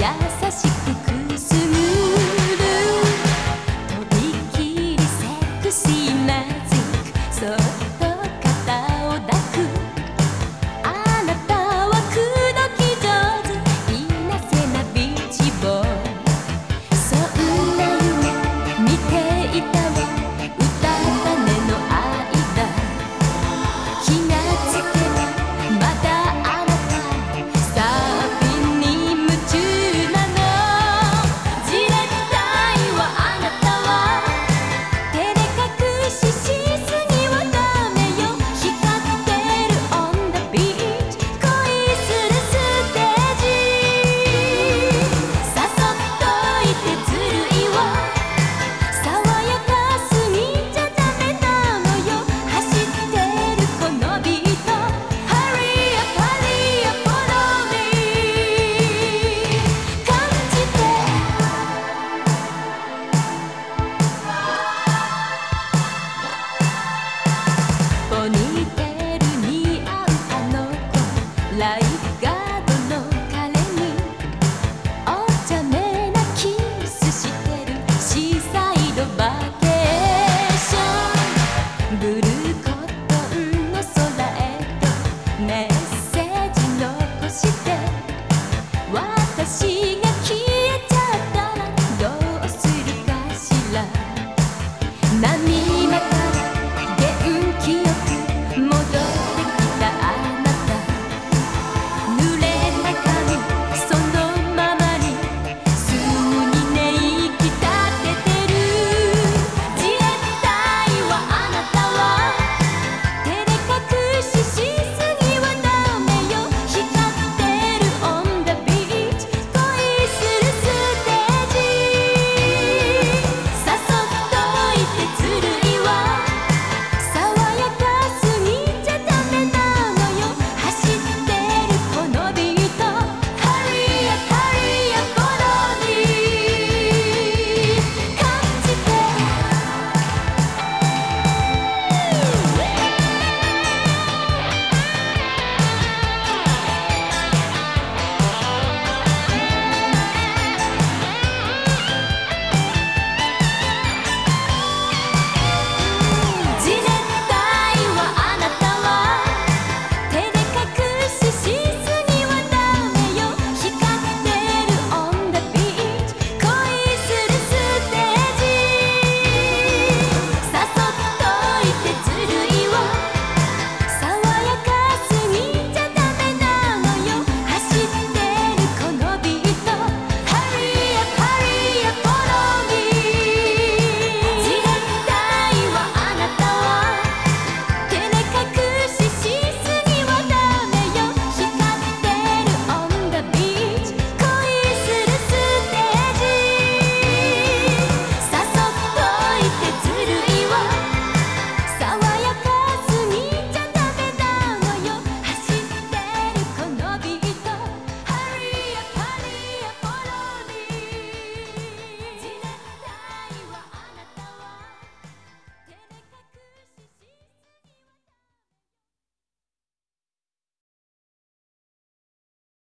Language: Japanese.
やのしくくすぐる。とびきりセクシーな modern.